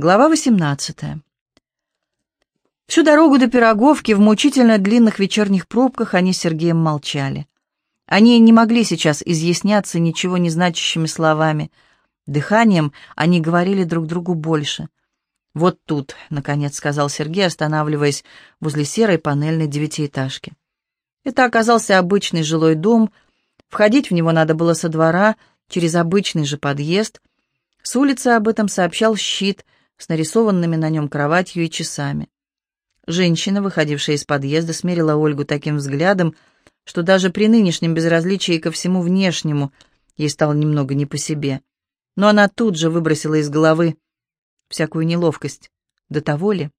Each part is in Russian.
Глава 18. Всю дорогу до Пироговки в мучительно длинных вечерних пробках они с Сергеем молчали. Они не могли сейчас изъясняться ничего не значащими словами. Дыханием они говорили друг другу больше. «Вот тут», — наконец сказал Сергей, останавливаясь возле серой панельной девятиэтажки. Это оказался обычный жилой дом. Входить в него надо было со двора, через обычный же подъезд. С улицы об этом сообщал щит — с нарисованными на нем кроватью и часами. Женщина, выходившая из подъезда, смерила Ольгу таким взглядом, что даже при нынешнем безразличии ко всему внешнему ей стало немного не по себе. Но она тут же выбросила из головы всякую неловкость. До того ли?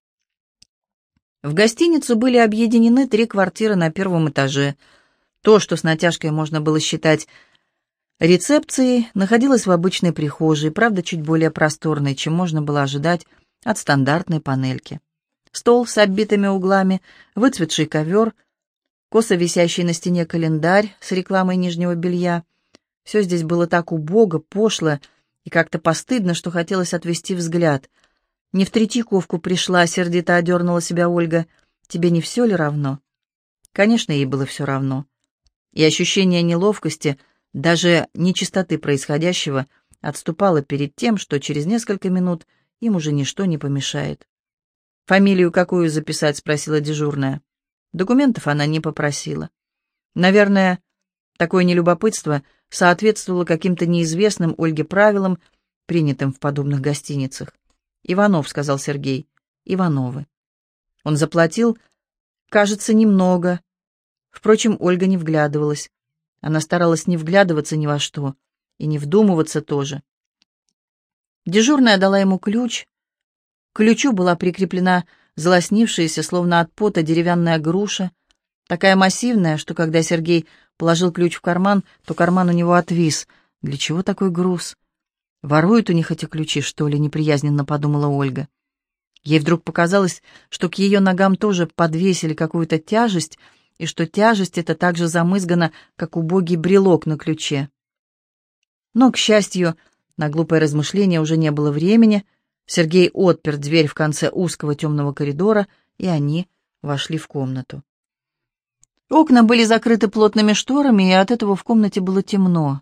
В гостиницу были объединены три квартиры на первом этаже. То, что с натяжкой можно было считать Рецепции находилась в обычной прихожей, правда, чуть более просторной, чем можно было ожидать от стандартной панельки. Стол с оббитыми углами, выцветший ковер, косо висящий на стене календарь с рекламой нижнего белья. Все здесь было так убого, пошло и как-то постыдно, что хотелось отвести взгляд. «Не в Третьяковку пришла», — сердито одернула себя Ольга. «Тебе не все ли равно?» Конечно, ей было все равно. И ощущение неловкости — даже нечистоты происходящего отступала перед тем, что через несколько минут им уже ничто не помешает. «Фамилию какую записать?» — спросила дежурная. Документов она не попросила. Наверное, такое нелюбопытство соответствовало каким-то неизвестным Ольге правилам, принятым в подобных гостиницах. «Иванов», — сказал Сергей. «Ивановы». Он заплатил, кажется, немного. Впрочем, Ольга не вглядывалась. Она старалась не вглядываться ни во что и не вдумываться тоже. Дежурная дала ему ключ. К ключу была прикреплена залоснившаяся, словно от пота, деревянная груша, такая массивная, что когда Сергей положил ключ в карман, то карман у него отвис. Для чего такой груз? Воруют у них эти ключи, что ли, неприязненно подумала Ольга. Ей вдруг показалось, что к ее ногам тоже подвесили какую-то тяжесть, и что тяжесть эта так же замызгана, как убогий брелок на ключе. Но, к счастью, на глупое размышление уже не было времени. Сергей отпер дверь в конце узкого темного коридора, и они вошли в комнату. Окна были закрыты плотными шторами, и от этого в комнате было темно.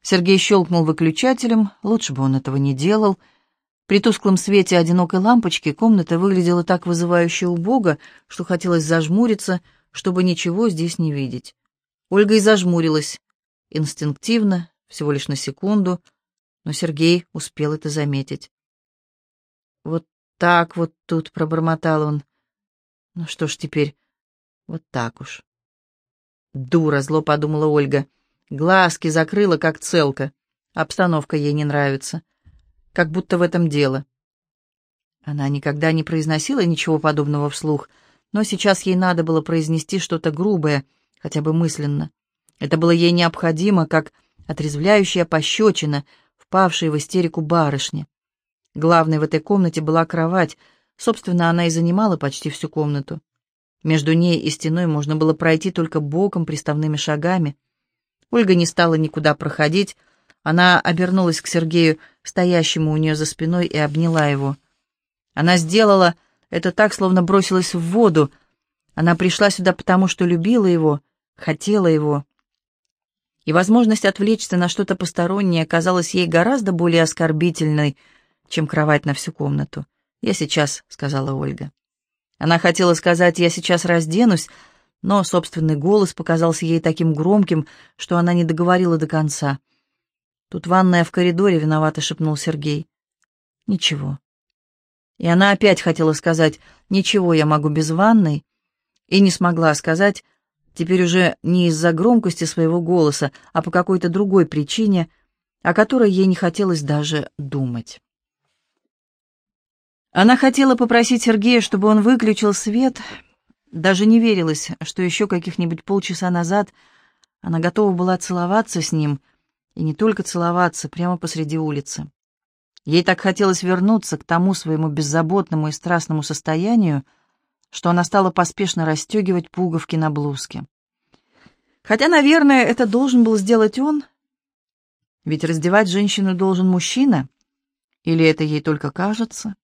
Сергей щелкнул выключателем, лучше бы он этого не делал. При тусклом свете одинокой лампочки комната выглядела так вызывающе убого, что хотелось зажмуриться — чтобы ничего здесь не видеть. Ольга и зажмурилась, инстинктивно, всего лишь на секунду, но Сергей успел это заметить. «Вот так вот тут», — пробормотал он. «Ну что ж теперь, вот так уж». «Дура», — зло подумала Ольга. Глазки закрыла, как целка. Обстановка ей не нравится. Как будто в этом дело. Она никогда не произносила ничего подобного вслух — но сейчас ей надо было произнести что-то грубое, хотя бы мысленно. Это было ей необходимо, как отрезвляющая пощечина, впавшая в истерику барышни. Главной в этой комнате была кровать, собственно, она и занимала почти всю комнату. Между ней и стеной можно было пройти только боком, приставными шагами. Ольга не стала никуда проходить, она обернулась к Сергею, стоящему у нее за спиной, и обняла его. Она сделала это так, словно бросилась в воду. Она пришла сюда потому, что любила его, хотела его. И возможность отвлечься на что-то постороннее казалась ей гораздо более оскорбительной, чем кровать на всю комнату. «Я сейчас», — сказала Ольга. Она хотела сказать «я сейчас разденусь», но собственный голос показался ей таким громким, что она не договорила до конца. «Тут ванная в коридоре», — виновато шепнул Сергей. «Ничего». И она опять хотела сказать «Ничего, я могу без ванной», и не смогла сказать, теперь уже не из-за громкости своего голоса, а по какой-то другой причине, о которой ей не хотелось даже думать. Она хотела попросить Сергея, чтобы он выключил свет, даже не верилась, что еще каких-нибудь полчаса назад она готова была целоваться с ним, и не только целоваться, прямо посреди улицы. Ей так хотелось вернуться к тому своему беззаботному и страстному состоянию, что она стала поспешно расстегивать пуговки на блузке. Хотя, наверное, это должен был сделать он. Ведь раздевать женщину должен мужчина. Или это ей только кажется?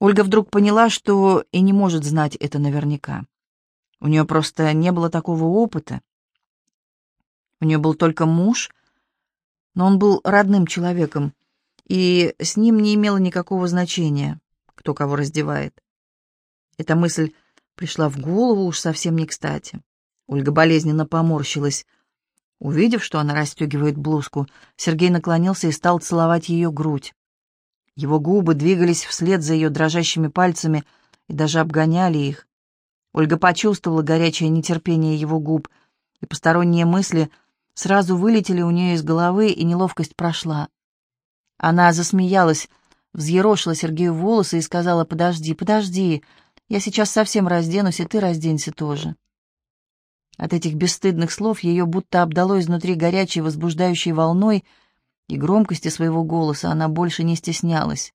Ольга вдруг поняла, что и не может знать это наверняка. У нее просто не было такого опыта. У нее был только муж, но он был родным человеком, и с ним не имело никакого значения, кто кого раздевает. Эта мысль пришла в голову уж совсем не кстати. Ольга болезненно поморщилась. Увидев, что она расстегивает блузку, Сергей наклонился и стал целовать ее грудь. Его губы двигались вслед за ее дрожащими пальцами и даже обгоняли их. Ольга почувствовала горячее нетерпение его губ, и посторонние мысли сразу вылетели у нее из головы, и неловкость прошла. Она засмеялась, взъерошила Сергею волосы и сказала «Подожди, подожди, я сейчас совсем разденусь, и ты разденься тоже». От этих бесстыдных слов ее будто обдало изнутри горячей возбуждающей волной, и громкости своего голоса она больше не стеснялась.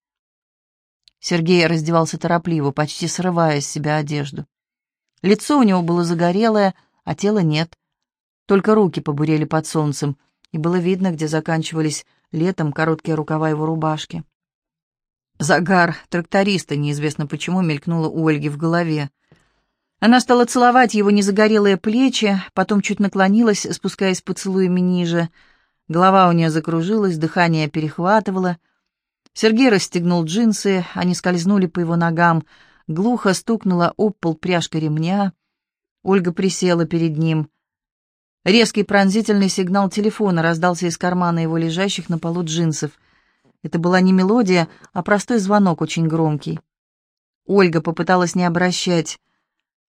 Сергей раздевался торопливо, почти срывая с себя одежду. Лицо у него было загорелое, а тела нет. Только руки побурели под солнцем, и было видно, где заканчивались летом короткие рукава его рубашки. Загар тракториста, неизвестно почему, мелькнуло у Ольги в голове. Она стала целовать его незагорелые плечи, потом чуть наклонилась, спускаясь поцелуями ниже. Голова у нее закружилась, дыхание перехватывало. Сергей расстегнул джинсы, они скользнули по его ногам, глухо стукнула об пол пряжка ремня. Ольга присела перед ним. Резкий пронзительный сигнал телефона раздался из кармана его лежащих на полу джинсов. Это была не мелодия, а простой звонок, очень громкий. Ольга попыталась не обращать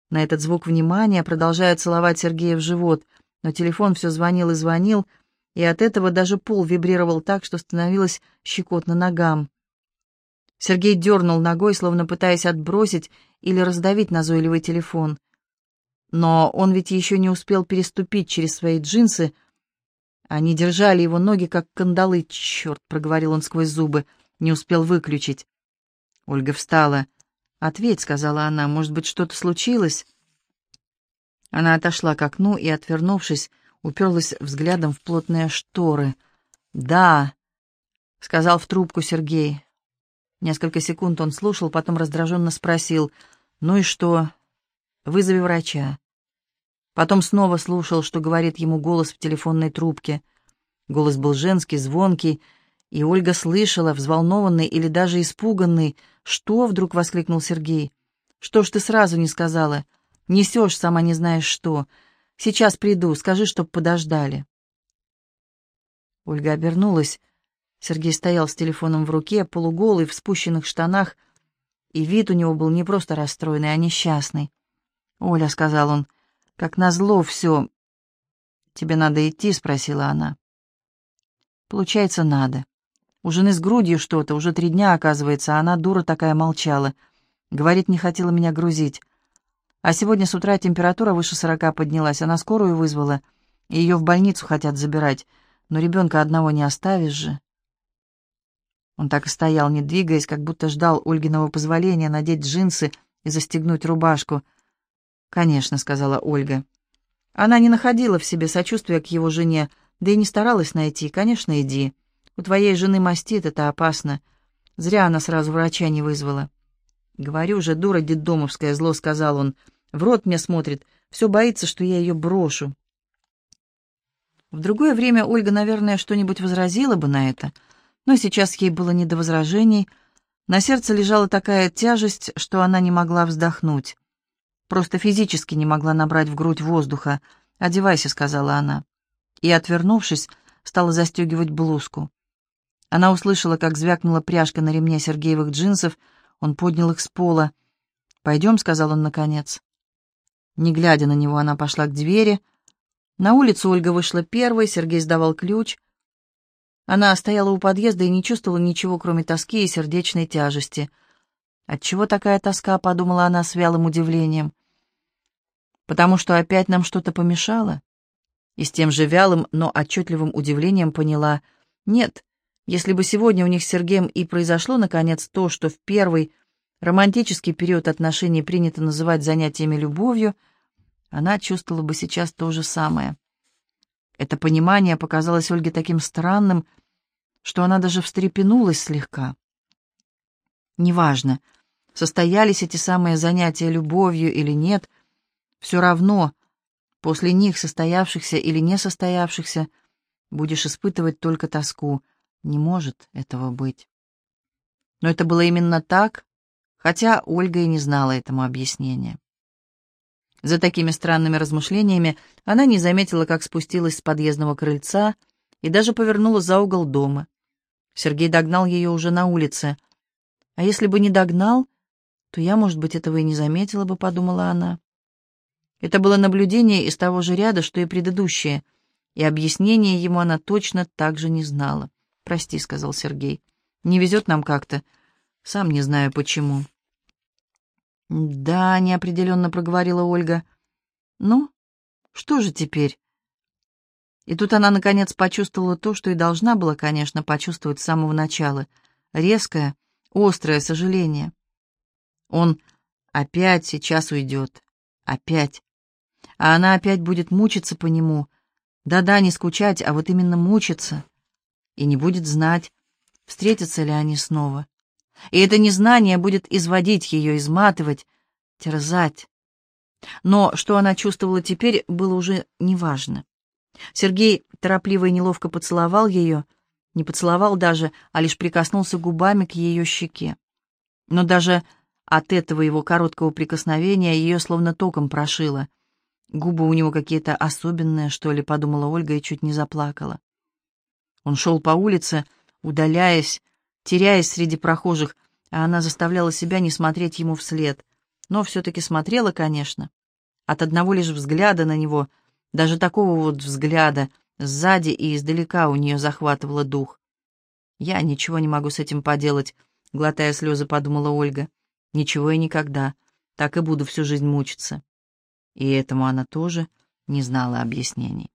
на этот звук внимания, продолжая целовать Сергея в живот, но телефон все звонил и звонил, и от этого даже пол вибрировал так, что становилось щекотно ногам. Сергей дернул ногой, словно пытаясь отбросить или раздавить назойливый телефон. Но он ведь еще не успел переступить через свои джинсы. Они держали его ноги, как кандалы. «Черт!» — проговорил он сквозь зубы. Не успел выключить. Ольга встала. «Ответь», — сказала она, — «может быть, что-то случилось?» Она отошла к окну и, отвернувшись, уперлась взглядом в плотные шторы. «Да», — сказал в трубку Сергей. Несколько секунд он слушал, потом раздраженно спросил, «Ну и что? Вызови врача». Потом снова слушал, что говорит ему голос в телефонной трубке. Голос был женский, звонкий, и Ольга слышала, взволнованный или даже испуганный. «Что?» — вдруг воскликнул Сергей. «Что ж ты сразу не сказала? Несешь, сама не знаешь что. Сейчас приду, скажи, чтоб подождали». Ольга обернулась. Сергей стоял с телефоном в руке, полуголый, в спущенных штанах, и вид у него был не просто расстроенный, а несчастный. «Оля», — сказал он, — «как назло все». «Тебе надо идти?» — спросила она. «Получается, надо. У жены с грудью что-то, уже три дня, оказывается, а она, дура такая, молчала. Говорит, не хотела меня грузить. А сегодня с утра температура выше сорока поднялась, она скорую вызвала, и ее в больницу хотят забирать, но ребенка одного не оставишь же». Он так и стоял, не двигаясь, как будто ждал Ольгиного позволения надеть джинсы и застегнуть рубашку. «Конечно», — сказала Ольга. Она не находила в себе сочувствия к его жене, да и не старалась найти. «Конечно, иди. У твоей жены мастит, это опасно. Зря она сразу врача не вызвала». «Говорю же, дура детдомовская», — зло сказал он. «В рот мне смотрит, все боится, что я ее брошу». В другое время Ольга, наверное, что-нибудь возразила бы на это — но сейчас ей было не до возражений. На сердце лежала такая тяжесть, что она не могла вздохнуть. Просто физически не могла набрать в грудь воздуха. «Одевайся», — сказала она. И, отвернувшись, стала застегивать блузку. Она услышала, как звякнула пряжка на ремне Сергеевых джинсов. Он поднял их с пола. «Пойдем», — сказал он наконец. Не глядя на него, она пошла к двери. На улицу Ольга вышла первой, Сергей сдавал ключ. Она стояла у подъезда и не чувствовала ничего, кроме тоски и сердечной тяжести. «Отчего такая тоска?» — подумала она с вялым удивлением. «Потому что опять нам что-то помешало?» И с тем же вялым, но отчетливым удивлением поняла. «Нет, если бы сегодня у них с Сергеем и произошло, наконец, то, что в первый романтический период отношений принято называть занятиями любовью, она чувствовала бы сейчас то же самое». Это понимание показалось Ольге таким странным, что она даже встрепенулась слегка. Неважно. Состоялись эти самые занятия любовью или нет, все равно, после них, состоявшихся или не состоявшихся, будешь испытывать только тоску. Не может этого быть. Но это было именно так, хотя Ольга и не знала этому объяснения. За такими странными размышлениями она не заметила, как спустилась с подъездного крыльца и даже повернула за угол дома. Сергей догнал ее уже на улице. «А если бы не догнал, то я, может быть, этого и не заметила бы», — подумала она. Это было наблюдение из того же ряда, что и предыдущее, и объяснение ему она точно так же не знала. «Прости», — сказал Сергей, — «не везет нам как-то. Сам не знаю, почему». «Да», — неопределенно проговорила Ольга. «Ну, что же теперь?» И тут она, наконец, почувствовала то, что и должна была, конечно, почувствовать с самого начала. Резкое, острое сожаление. Он опять сейчас уйдет. Опять. А она опять будет мучиться по нему. Да-да, не скучать, а вот именно мучиться. И не будет знать, встретятся ли они снова. И это незнание будет изводить ее, изматывать, терзать. Но что она чувствовала теперь, было уже неважно. Сергей торопливо и неловко поцеловал ее, не поцеловал даже, а лишь прикоснулся губами к ее щеке. Но даже от этого его короткого прикосновения ее словно током прошило. Губы у него какие-то особенные, что ли, подумала Ольга и чуть не заплакала. Он шел по улице, удаляясь, теряясь среди прохожих, а она заставляла себя не смотреть ему вслед. Но все-таки смотрела, конечно. От одного лишь взгляда на него, даже такого вот взгляда, сзади и издалека у нее захватывало дух. «Я ничего не могу с этим поделать», — глотая слезы, подумала Ольга. «Ничего и никогда. Так и буду всю жизнь мучиться». И этому она тоже не знала объяснений.